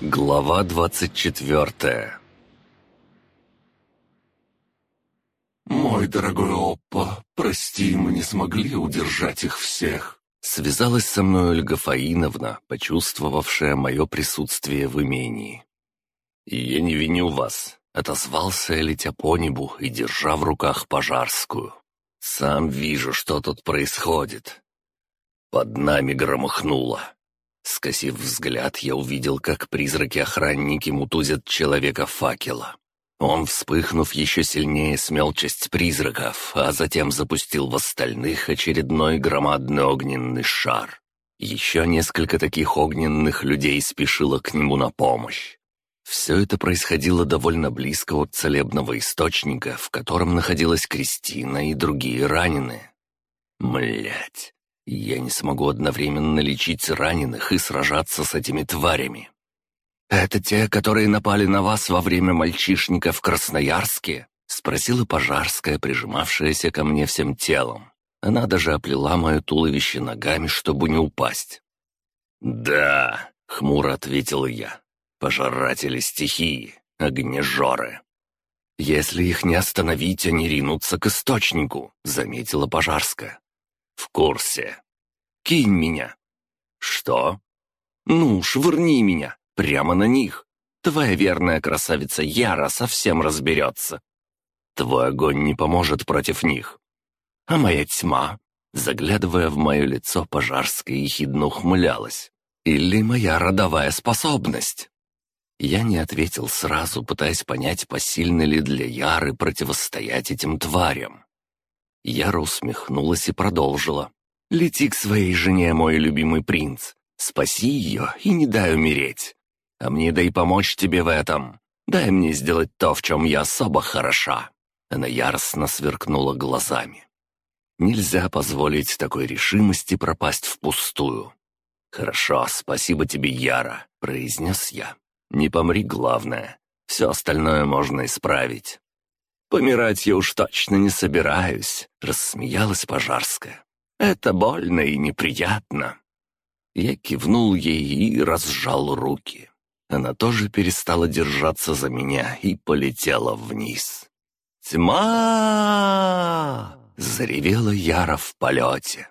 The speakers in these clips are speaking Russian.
Глава двадцать четвертая «Мой дорогой Оппа, прости, мы не смогли удержать их всех». Связалась со мной Ольга Фаиновна, почувствовавшая мое присутствие в имении. «Я не виню вас», — отозвался я, летя по небу и держа в руках пожарскую. «Сам вижу, что тут происходит». Под нами громыхнуло. Скосив взгляд, я увидел, как призраки-охранники мутузят человека факела. Он, вспыхнув еще сильнее, смел часть призраков, а затем запустил в остальных очередной громадный огненный шар. Еще несколько таких огненных людей спешило к нему на помощь. Все это происходило довольно близко от целебного источника, в котором находилась Кристина и другие раненые. Млять, я не смогу одновременно лечить раненых и сражаться с этими тварями. «Это те, которые напали на вас во время мальчишника в Красноярске?» — спросила Пожарская, прижимавшаяся ко мне всем телом. Она даже оплела мое туловище ногами, чтобы не упасть. «Да», — хмуро ответил я, — «пожиратели стихии, огнежоры». «Если их не остановить, они ринутся к источнику», — заметила Пожарская. «В курсе. Кинь меня». «Что?» «Ну, швырни меня. Прямо на них. Твоя верная красавица Яра совсем разберется. Твой огонь не поможет против них. А моя тьма, заглядывая в мое лицо, Пожарская ехидно ухмылялась. Или моя родовая способность? Я не ответил сразу, пытаясь понять, посильно ли для Яры противостоять этим тварям. Яра усмехнулась и продолжила. «Лети к своей жене, мой любимый принц. Спаси ее и не дай умереть. А мне дай помочь тебе в этом. Дай мне сделать то, в чем я особо хороша». Она яростно сверкнула глазами. Нельзя позволить такой решимости пропасть впустую. «Хорошо, спасибо тебе, Яра», — произнес я. «Не помри, главное. Все остальное можно исправить». «Помирать я уж точно не собираюсь», — рассмеялась Пожарская. «Это больно и неприятно». Я кивнул ей и разжал руки. Она тоже перестала держаться за меня и полетела вниз. «Тьма!» — заревела Яра в полете.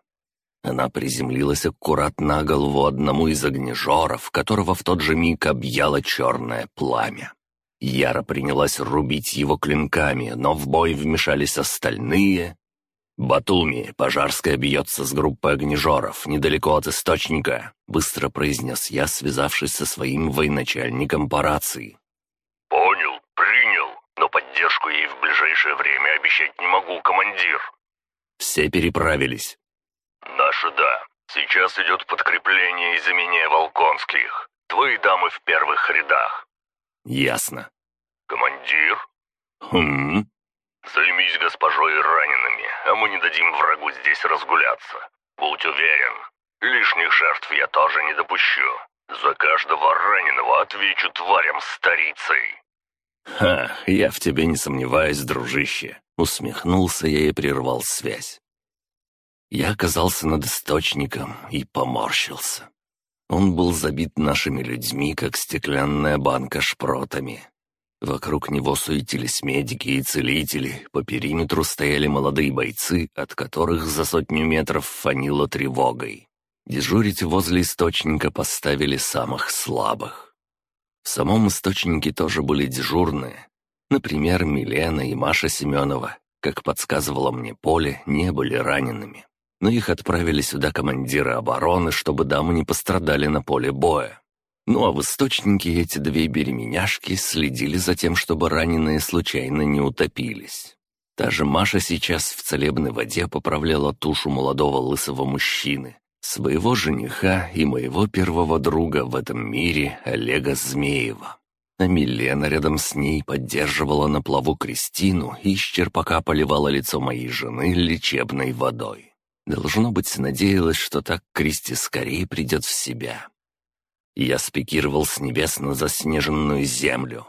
Она приземлилась аккуратно голову одному из огнежоров, которого в тот же миг объяло черное пламя. Яра принялась рубить его клинками, но в бой вмешались остальные, «Батуми, Пожарская бьется с группой огнежоров, недалеко от источника», — быстро произнес я, связавшись со своим военачальником по рации. «Понял, принял, но поддержку ей в ближайшее время обещать не могу, командир». «Все переправились». «Наши да. Сейчас идет подкрепление из имени Волконских. Твои дамы в первых рядах». «Ясно». «Командир?» «Хм...» «Займись госпожой и ранеными, а мы не дадим врагу здесь разгуляться. Будь уверен, лишних жертв я тоже не допущу. За каждого раненого отвечу тварям старицей». «Ха, я в тебе не сомневаюсь, дружище», — усмехнулся я и прервал связь. Я оказался над источником и поморщился. Он был забит нашими людьми, как стеклянная банка шпротами. Вокруг него суетились медики и целители, по периметру стояли молодые бойцы, от которых за сотню метров фанило тревогой. Дежурить возле источника поставили самых слабых. В самом источнике тоже были дежурные. Например, Милена и Маша Семенова, как подсказывало мне поле, не были ранеными. Но их отправили сюда командиры обороны, чтобы дамы не пострадали на поле боя. Ну а в источнике эти две беременяшки следили за тем, чтобы раненые случайно не утопились. Та же Маша сейчас в целебной воде поправляла тушу молодого лысого мужчины, своего жениха и моего первого друга в этом мире Олега Змеева. А Милена рядом с ней поддерживала на плаву Кристину и из поливала лицо моей жены лечебной водой. Должно быть, надеялась, что так Кристи скорее придет в себя. Я спикировал с небес на заснеженную землю.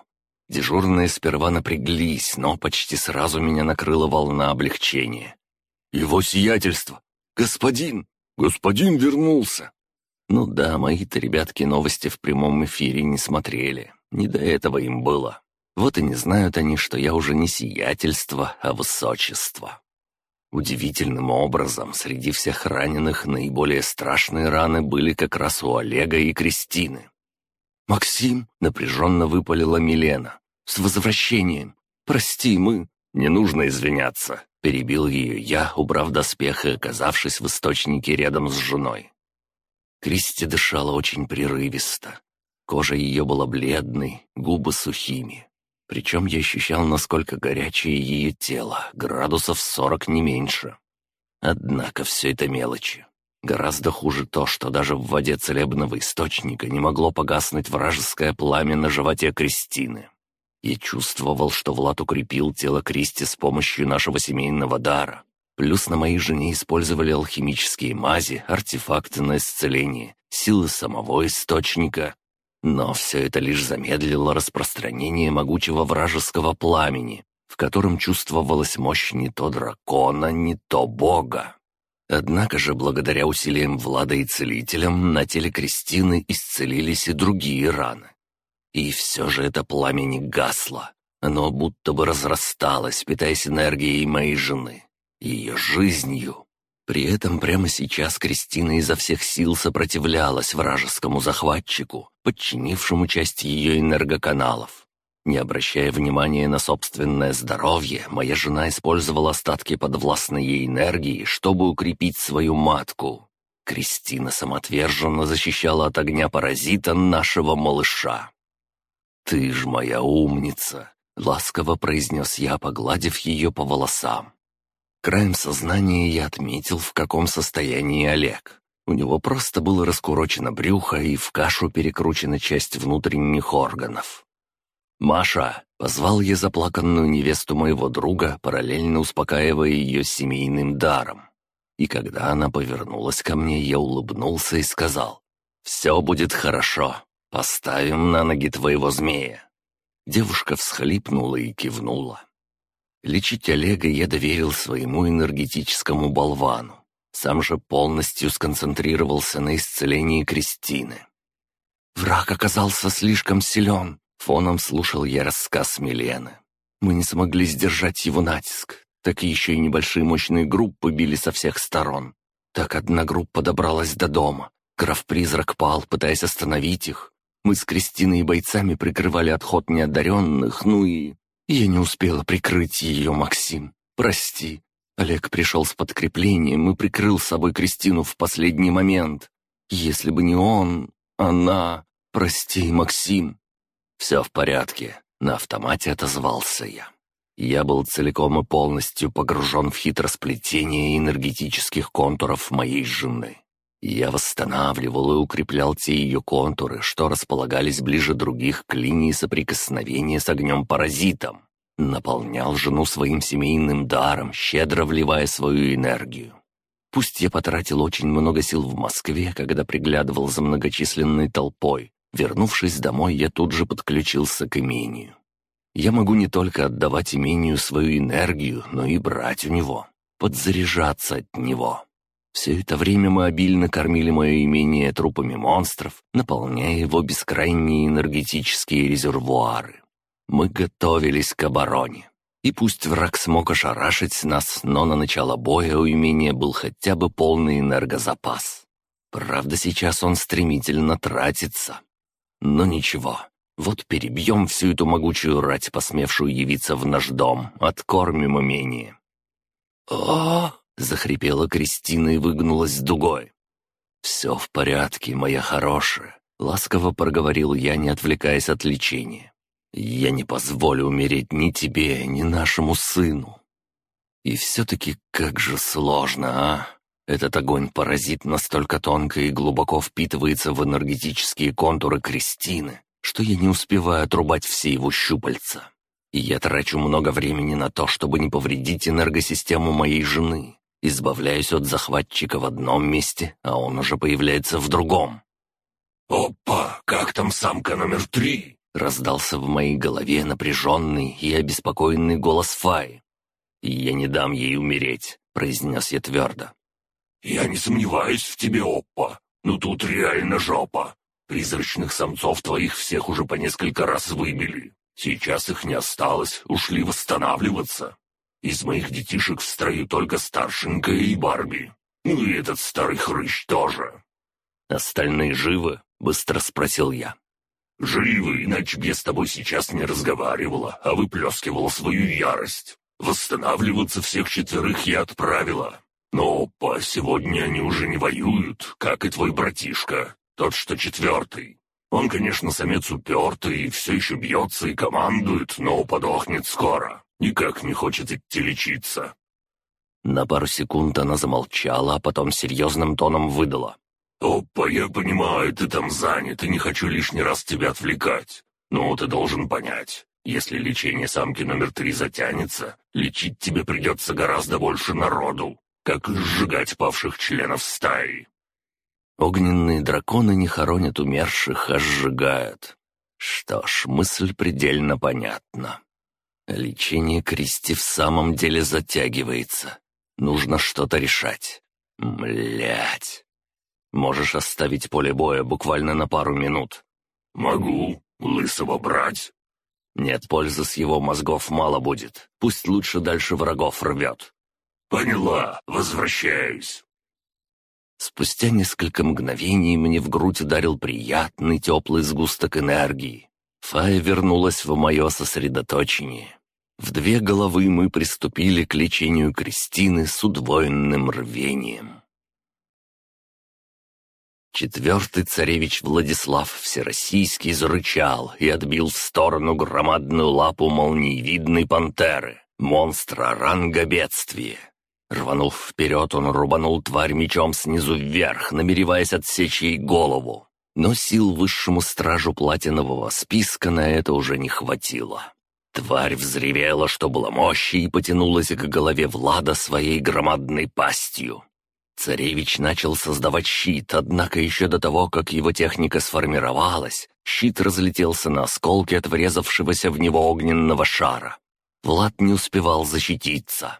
Дежурные сперва напряглись, но почти сразу меня накрыла волна облегчения. «Его сиятельство! Господин! Господин вернулся!» Ну да, мои-то ребятки новости в прямом эфире не смотрели. Не до этого им было. Вот и не знают они, что я уже не сиятельство, а высочество. Удивительным образом, среди всех раненых наиболее страшные раны были как раз у Олега и Кристины. «Максим!» — напряженно выпалила Милена. «С возвращением! Прости, мы...» «Не нужно извиняться!» — перебил ее я, убрав доспех и оказавшись в источнике рядом с женой. Кристи дышала очень прерывисто. Кожа ее была бледной, губы сухими. Причем я ощущал, насколько горячее ее тело, градусов сорок не меньше. Однако все это мелочи. Гораздо хуже то, что даже в воде целебного источника не могло погаснуть вражеское пламя на животе Кристины. Я чувствовал, что Влад укрепил тело Кристи с помощью нашего семейного дара. Плюс на моей жене использовали алхимические мази, артефакты на исцеление, силы самого источника, но все это лишь замедлило распространение могучего вражеского пламени, в котором чувствовалась мощь не то дракона, не то бога. Однако же, благодаря усилиям Влада и целителям, на теле Кристины исцелились и другие раны. И все же это пламя не гасло. Оно будто бы разрасталось, питаясь энергией моей жены, ее жизнью. При этом прямо сейчас Кристина изо всех сил сопротивлялась вражескому захватчику, подчинившему часть ее энергоканалов. Не обращая внимания на собственное здоровье, моя жена использовала остатки подвластной ей энергии, чтобы укрепить свою матку. Кристина самоотверженно защищала от огня паразита нашего малыша. «Ты ж моя умница!» — ласково произнес я, погладив ее по волосам. Краем сознания я отметил, в каком состоянии Олег. У него просто было раскурочено брюхо и в кашу перекручена часть внутренних органов. «Маша!» — позвал я заплаканную невесту моего друга, параллельно успокаивая ее семейным даром. И когда она повернулась ко мне, я улыбнулся и сказал, «Все будет хорошо. Поставим на ноги твоего змея». Девушка всхлипнула и кивнула. Лечить Олега я доверил своему энергетическому болвану. Сам же полностью сконцентрировался на исцелении Кристины. «Враг оказался слишком силен», — фоном слушал я рассказ Милены. «Мы не смогли сдержать его натиск. Так еще и небольшие мощные группы били со всех сторон. Так одна группа добралась до дома. Граф-призрак пал, пытаясь остановить их. Мы с Кристиной и бойцами прикрывали отход неодаренных, ну и... Я не успела прикрыть ее, Максим. Прости. Олег пришел с подкреплением и прикрыл собой Кристину в последний момент. Если бы не он, она... Прости, Максим. Все в порядке. На автомате отозвался я. Я был целиком и полностью погружен в хитросплетение энергетических контуров моей жены. Я восстанавливал и укреплял те ее контуры, что располагались ближе других к линии соприкосновения с огнем-паразитом. Наполнял жену своим семейным даром, щедро вливая свою энергию. Пусть я потратил очень много сил в Москве, когда приглядывал за многочисленной толпой, вернувшись домой, я тут же подключился к имению. Я могу не только отдавать имению свою энергию, но и брать у него, подзаряжаться от него. Все это время мы обильно кормили мое имение трупами монстров, наполняя его бескрайние энергетические резервуары. Мы готовились к обороне. И пусть враг смог ошарашить нас, но на начало боя у имения был хотя бы полный энергозапас. Правда, сейчас он стремительно тратится. Но ничего, вот перебьем всю эту могучую рать, посмевшую явиться в наш дом, откормим имение. о Захрипела Кристина и выгнулась дугой. «Все в порядке, моя хорошая», — ласково проговорил я, не отвлекаясь от лечения. «Я не позволю умереть ни тебе, ни нашему сыну». И все-таки как же сложно, а? Этот огонь-паразит настолько тонко и глубоко впитывается в энергетические контуры Кристины, что я не успеваю отрубать все его щупальца. И я трачу много времени на то, чтобы не повредить энергосистему моей жены. Избавляюсь от захватчика в одном месте, а он уже появляется в другом. «Опа, как там самка номер три?» Раздался в моей голове напряженный и обеспокоенный голос Фаи. «Я не дам ей умереть», — произнес я твердо. «Я не сомневаюсь в тебе, Оппа. Ну тут реально жопа. Призрачных самцов твоих всех уже по несколько раз выбили. Сейчас их не осталось, ушли восстанавливаться. Из моих детишек в строю только старшенькая и Барби. Ну и этот старый хрыщ тоже. «Остальные живы?» — быстро спросил я. «Живы, иначе б я с тобой сейчас не разговаривала, а выплескивала свою ярость. Восстанавливаться всех четверых я отправила. Но, по сегодня они уже не воюют, как и твой братишка, тот, что четвертый. Он, конечно, самец упертый, и все еще бьется и командует, но подохнет скоро. Никак не хочет идти лечиться». На пару секунд она замолчала, а потом серьезным тоном выдала. «Опа, я понимаю, ты там занят, и не хочу лишний раз тебя отвлекать. Но ты должен понять, если лечение самки номер три затянется, лечить тебе придется гораздо больше народу, как сжигать павших членов стаи». Огненные драконы не хоронят умерших, а сжигают. Что ж, мысль предельно понятна. Лечение Кристи в самом деле затягивается. Нужно что-то решать. Млять. Можешь оставить поле боя буквально на пару минут. «Могу. Лысого брать?» «Нет пользы с его мозгов мало будет. Пусть лучше дальше врагов рвет». «Поняла. Возвращаюсь». Спустя несколько мгновений мне в грудь ударил приятный теплый сгусток энергии. Фая вернулась в мое сосредоточение. В две головы мы приступили к лечению Кристины с удвоенным рвением. Четвертый царевич Владислав Всероссийский зарычал и отбил в сторону громадную лапу молниевидной пантеры, монстра ранга бедствия. Рванув вперед, он рубанул тварь мечом снизу вверх, намереваясь отсечь ей голову. Но сил высшему стражу платинового списка на это уже не хватило. Тварь взревела, что было мощи, и потянулась к голове Влада своей громадной пастью. Царевич начал создавать щит, однако еще до того, как его техника сформировалась, щит разлетелся на осколки от врезавшегося в него огненного шара. Влад не успевал защититься.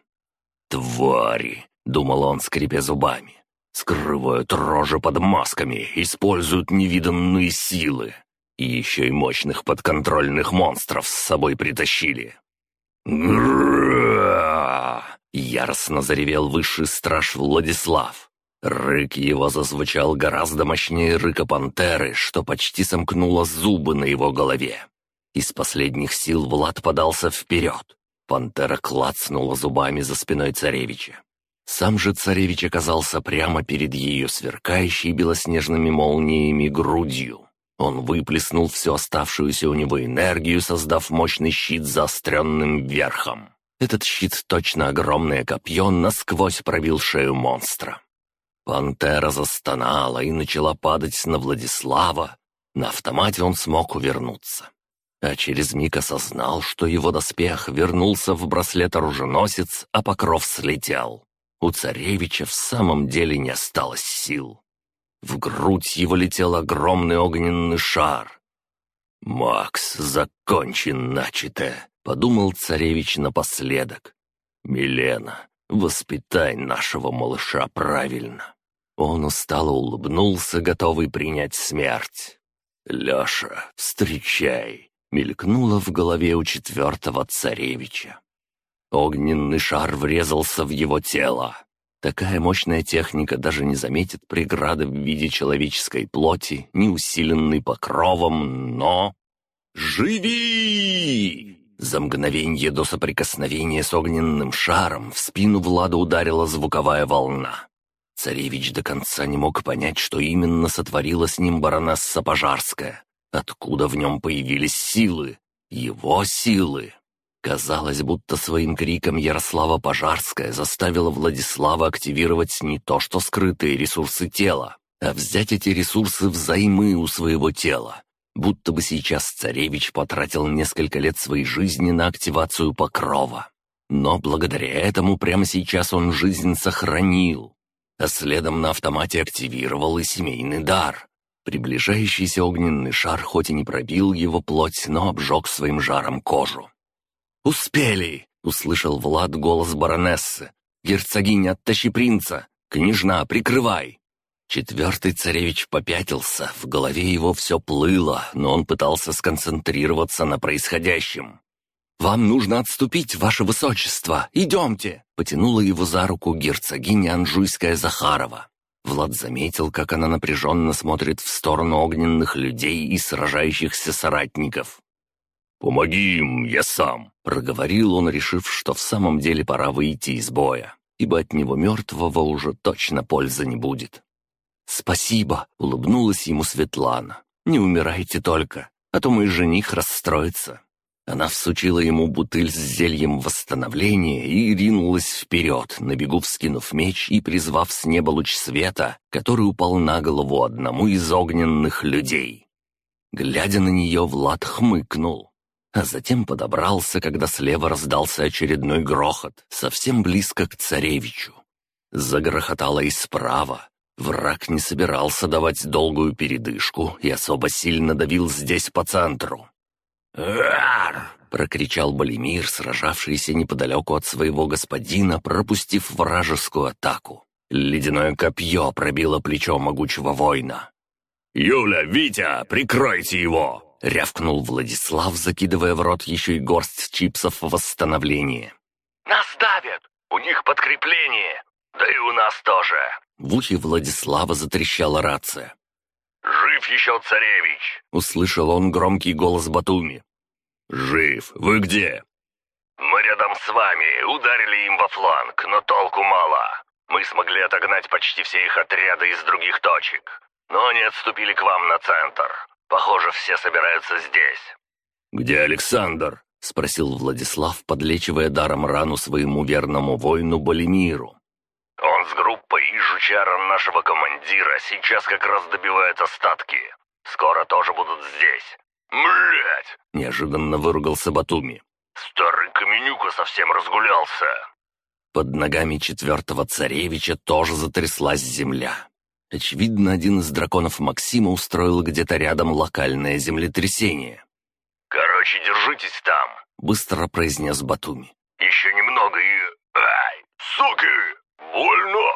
«Твари!» — думал он, скрипя зубами. «Скрывают рожи под масками, используют невиданные силы. И еще и мощных подконтрольных монстров с собой притащили». Яростно заревел высший страж Владислав. Рык его зазвучал гораздо мощнее рыка пантеры, что почти сомкнуло зубы на его голове. Из последних сил Влад подался вперед. Пантера клацнула зубами за спиной царевича. Сам же царевич оказался прямо перед ее сверкающей белоснежными молниями грудью. Он выплеснул всю оставшуюся у него энергию, создав мощный щит заостренным верхом. Этот щит, точно огромное копье, насквозь пробил шею монстра. Пантера застонала и начала падать на Владислава. На автомате он смог увернуться а через миг осознал, что его доспех вернулся в браслет-оруженосец, а покров слетел. У царевича в самом деле не осталось сил. В грудь его летел огромный огненный шар. «Макс, закончи начатое», — подумал царевич напоследок. «Милена, воспитай нашего малыша правильно». Он устало улыбнулся, готовый принять смерть. «Леша, встречай, мелькнуло в голове у четвертого царевича. Огненный шар врезался в его тело. Такая мощная техника даже не заметит преграды в виде человеческой плоти, не усиленной покровом, но... «Живи!» За мгновенье до соприкосновения с огненным шаром в спину Влада ударила звуковая волна. Царевич до конца не мог понять, что именно сотворила с ним баронесса Пожарская. Откуда в нем появились силы? Его силы. Казалось, будто своим криком Ярослава Пожарская заставила Владислава активировать не то что скрытые ресурсы тела, а взять эти ресурсы взаймы у своего тела. Будто бы сейчас царевич потратил несколько лет своей жизни на активацию покрова. Но благодаря этому прямо сейчас он жизнь сохранил, а следом на автомате активировал и семейный дар. Приближающийся огненный шар хоть и не пробил его плоть, но обжег своим жаром кожу. «Успели!» — услышал Влад голос баронессы. «Герцогиня, оттащи принца! Княжна, прикрывай!» Четвертый царевич попятился, в голове его все плыло, но он пытался сконцентрироваться на происходящем. «Вам нужно отступить, ваше высочество! Идемте!» Потянула его за руку герцогиня Анжуйская Захарова. Влад заметил, как она напряженно смотрит в сторону огненных людей и сражающихся соратников. «Помоги им, я сам!» — проговорил он, решив, что в самом деле пора выйти из боя, ибо от него мертвого уже точно пользы не будет. «Спасибо!» — улыбнулась ему Светлана. «Не умирайте только, а то мой жених расстроится». Она всучила ему бутыль с зельем восстановления и ринулась вперед, на бегу вскинув меч и призвав с неба луч света, который упал на голову одному из огненных людей. Глядя на нее, Влад хмыкнул, а затем подобрался, когда слева раздался очередной грохот, совсем близко к царевичу. Загрохотало и справа, Враг не собирался давать долгую передышку и особо сильно давил здесь по центру. «Ар!» — прокричал Балимир, сражавшийся неподалеку от своего господина, пропустив вражескую атаку. Ледяное копье пробило плечо могучего воина. «Юля, Витя, прикройте его!» — рявкнул Владислав, закидывая в рот еще и горсть чипсов восстановления. «Нас давят! У них подкрепление! Да и у нас тоже!» В ухе Владислава затрещала рация. «Жив еще царевич!» — услышал он громкий голос Батуми. «Жив! Вы где?» «Мы рядом с вами, ударили им во фланг, но толку мало. Мы смогли отогнать почти все их отряды из других точек, но они отступили к вам на центр. Похоже, все собираются здесь». «Где Александр?» — спросил Владислав, подлечивая даром рану своему верному воину Болемиру. Он с группой и жучаром нашего командира сейчас как раз добивает остатки. Скоро тоже будут здесь. Млять! Неожиданно выругался Батуми. Старый Каменюка совсем разгулялся. Под ногами четвертого царевича тоже затряслась земля. Очевидно, один из драконов Максима устроил где-то рядом локальное землетрясение. «Короче, держитесь там», — быстро произнес Батуми. «Еще немного и... Ай, суки!» «Больно!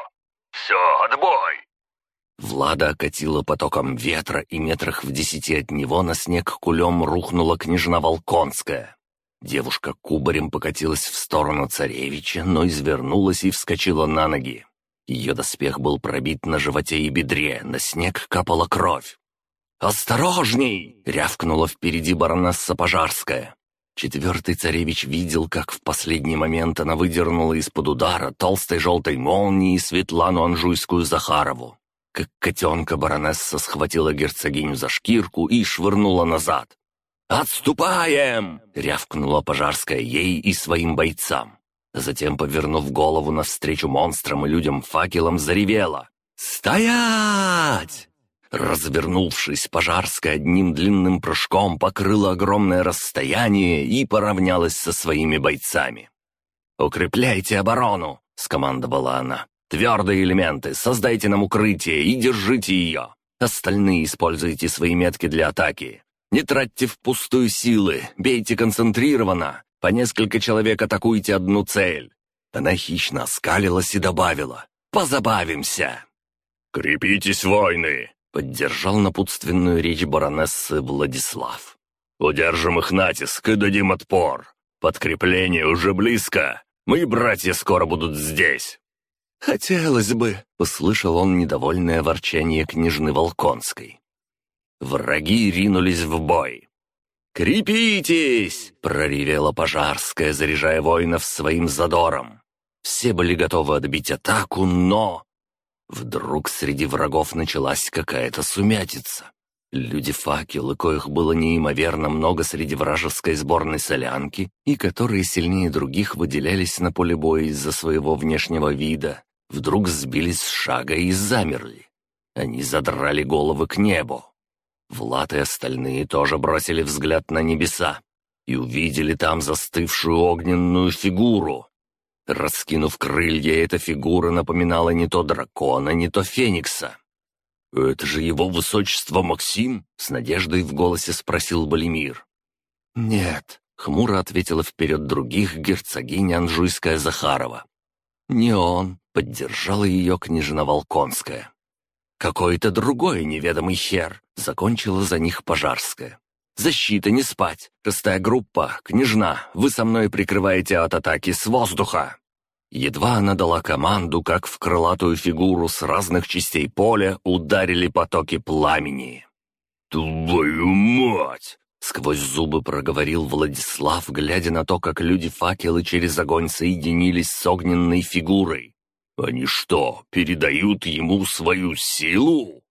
Все, отбой!» Влада окатила потоком ветра, и метрах в десяти от него на снег кулем рухнула княжна Волконская. Девушка кубарем покатилась в сторону царевича, но извернулась и вскочила на ноги. Ее доспех был пробит на животе и бедре, на снег капала кровь. «Осторожней!» — рявкнула впереди баронесса Пожарская. Четвертый царевич видел, как в последний момент она выдернула из-под удара толстой желтой молнии Светлану Анжуйскую Захарову. Как котенка баронесса схватила герцогиню за шкирку и швырнула назад. «Отступаем!» — рявкнула пожарская ей и своим бойцам. Затем, повернув голову навстречу монстрам и людям факелом, заревела. «Стоять!» Развернувшись, Пожарская одним длинным прыжком покрыла огромное расстояние и поравнялась со своими бойцами. «Укрепляйте оборону!» — скомандовала она. «Твердые элементы, создайте нам укрытие и держите ее. Остальные используйте свои метки для атаки. Не тратьте впустую силы, бейте концентрированно. По несколько человек атакуйте одну цель». Она хищно оскалилась и добавила. «Позабавимся!» «Крепитесь, войны!» Поддержал напутственную речь баронессы Владислав. «Удержим их натиск и дадим отпор. Подкрепление уже близко. Мои братья скоро будут здесь». «Хотелось бы», — услышал он недовольное ворчание княжны Волконской. Враги ринулись в бой. «Крепитесь!» — проревела Пожарская, заряжая воинов своим задором. Все были готовы отбить атаку, но... Вдруг среди врагов началась какая-то сумятица. Люди-факелы, коих было неимоверно много среди вражеской сборной солянки, и которые сильнее других выделялись на поле боя из-за своего внешнего вида, вдруг сбились с шага и замерли. Они задрали головы к небу. Влад и остальные тоже бросили взгляд на небеса и увидели там застывшую огненную фигуру, Раскинув крылья, эта фигура напоминала не то дракона, не то феникса. «Это же его высочество Максим?» — с надеждой в голосе спросил Балимир. «Нет», — хмуро ответила вперед других герцогиня Анжуйская Захарова. «Не он», — поддержала ее княжна Волконская. какой-то другой неведомый хер», — закончила за них Пожарская. «Защита, не спать! Шестая группа, княжна, вы со мной прикрываете от атаки с воздуха!» Едва она дала команду, как в крылатую фигуру с разных частей поля ударили потоки пламени. «Твою мать!» — сквозь зубы проговорил Владислав, глядя на то, как люди-факелы через огонь соединились с огненной фигурой. «Они что, передают ему свою силу?»